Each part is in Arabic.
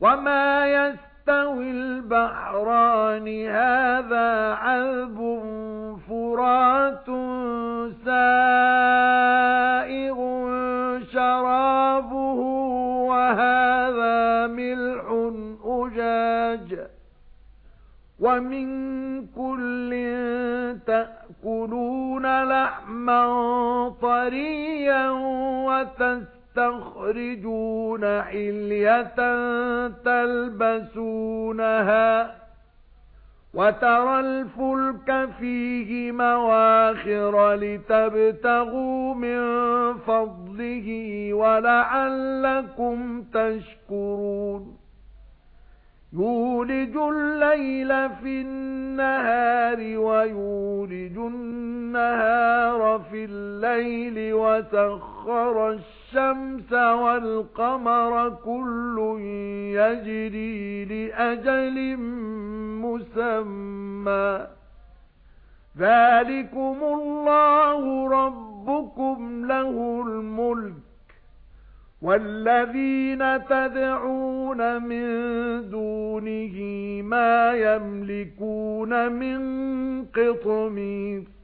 وَمَا يَسْتَوِي الْبَحْرَانِ هَذَا عَذْبٌ فُرَاتٌ سَائِغٌ شَرَابُهُ وَهَذَا مِلْحٌ أُجَاجٌ وَمِنْ كُلٍّ تَأْكُلُونَ لَحْمًا طَرِيًّا وَتَسْتَخْرِجُونَ تَخْرِجُونَ حِلْيَةً تَلْبَسُونَهَا وَتَرَى الْفُلْكَ فِيهِ مَوَاخِرَ لِتَبْتَغُوا مِنْ فَضْلِهِ وَلَعَلَّكُمْ تَشْكُرُونَ. يُولِجُ اللَّيْلَ فِي النَّهَارِ وَيُولِجُ النَّهَارَ فِي اللَّيْلِ وَسَخَّرَ الشَّمْسَ وَالْقَمَرَ كُلٌّ يَجْرِي لِأَجَلٍ مُّسَمًّى. ذَلِكُمُ اللَّهُ رَبُّكُمْ لَهُ الْمُلْكُ. وَالَّذِينَ تَدْعُونَ مِن دُونِهِ مَا يَمْلِكُونَ مِن قِطْمِيرٍ.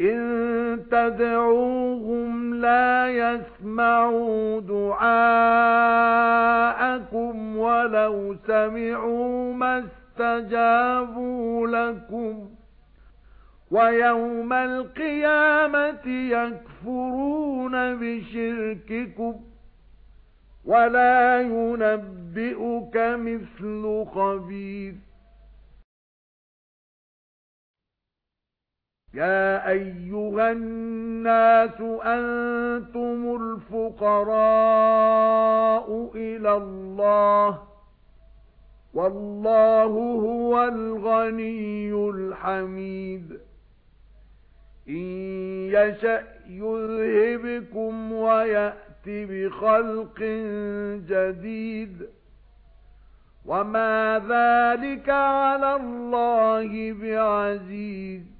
إِن تَدْعُوهُمْ لَا يَسْمَعُوا دُعَاءَكُمْ وَلَوْ سَمِعُوا مَا اسْتَجَابُوا لَكُمْ وَيَوْمَ الْقِيَامَةِ يَكْفُرُونَ بِشِرْكِكُمْ وَلَا يُنَبِّئُكَ مِثْلُ خَبِيرٍ يَا أَيُّهَا النَّاسُ أَنتُمُ الْفُقَرَاءُ إِلَى اللَّهِ وَاللَّهُ هُوَ الْغَنِيُّ الْحَمِيدُ إِن يَشَأْ يُذْهِبْكُمْ وَيَأْتِ بِخَلْقٍ جَدِيدٍ وَمَا ذَلِكَ عَلَى اللَّهِ بِعَزِيزٍ